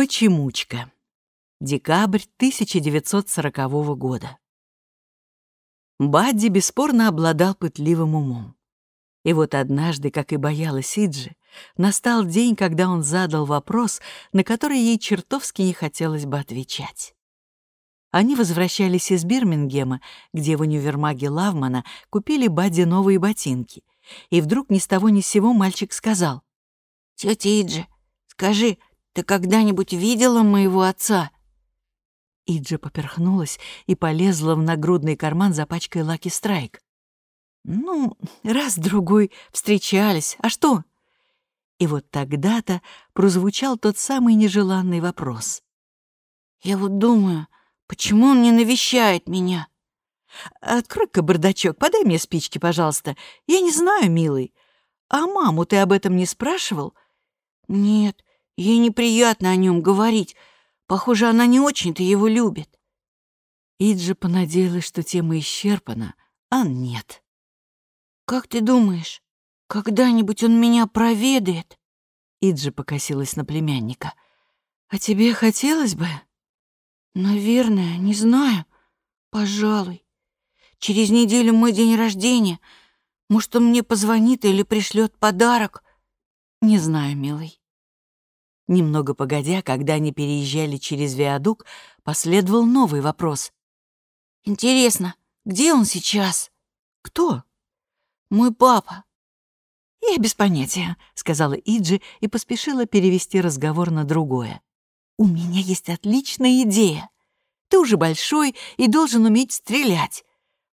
Почемучка. Декабрь 1940 года. Бадди бесспорно обладал пытливым умом. И вот однажды, как и боялась Иджи, настал день, когда он задал вопрос, на который ей чертовски не хотелось бы отвечать. Они возвращались из Бирмингема, где в универмаге Лавмана купили Бадди новые ботинки. И вдруг ни с того ни с сего мальчик сказал. «Тётя Иджи, скажи, ты когда-нибудь видела моего отца?» Иджи поперхнулась и полезла в нагрудный карман за пачкой Лаки Страйк. «Ну, раз-другой встречались, а что?» И вот тогда-то прозвучал тот самый нежеланный вопрос. «Я вот думаю, почему он не навещает меня?» «Открой-ка бардачок, подай мне спички, пожалуйста. Я не знаю, милый. А маму ты об этом не спрашивал?» «Нет, Ей неприятно о нем говорить. Похоже, она не очень-то его любит. Иджи понадеялась, что тема исчерпана, а нет. «Как ты думаешь, когда-нибудь он меня проведает?» Иджи покосилась на племянника. «А тебе хотелось бы?» «Наверное, не знаю. Пожалуй. Через неделю мой день рождения. Может, он мне позвонит или пришлет подарок?» «Не знаю, милый. Немного погодя, когда они переезжали через виадук, последовал новый вопрос. «Интересно, где он сейчас?» «Кто?» «Мой папа». «Я без понятия», — сказала Иджи и поспешила перевести разговор на другое. «У меня есть отличная идея. Ты уже большой и должен уметь стрелять.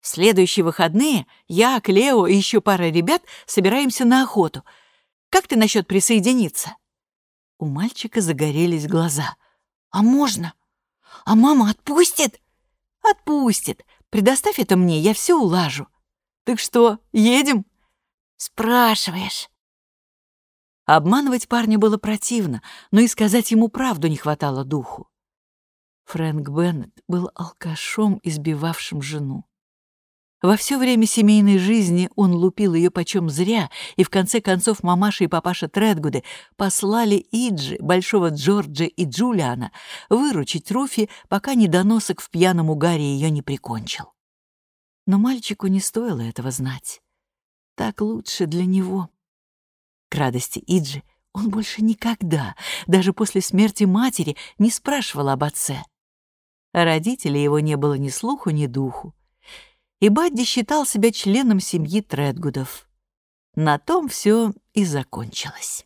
В следующие выходные я, Клео и еще пара ребят собираемся на охоту. Как ты насчет присоединиться?» У мальчика загорелись глаза. «А можно? А мама отпустит?» «Отпустит. Предоставь это мне, я все улажу. Так что, едем?» «Спрашиваешь». Обманывать парню было противно, но и сказать ему правду не хватало духу. Фрэнк Беннет был алкашом, избивавшим жену. Во все время семейной жизни он лупил ее почем зря, и в конце концов мамаша и папаша Тредгуды послали Иджи, Большого Джорджа и Джулиана выручить Руфи, пока недоносок в пьяном угаре ее не прикончил. Но мальчику не стоило этого знать. Так лучше для него. К радости Иджи он больше никогда, даже после смерти матери, не спрашивал об отце. родителей его не было ни слуху, ни духу и Бадди считал себя членом семьи Тредгудов. На том все и закончилось.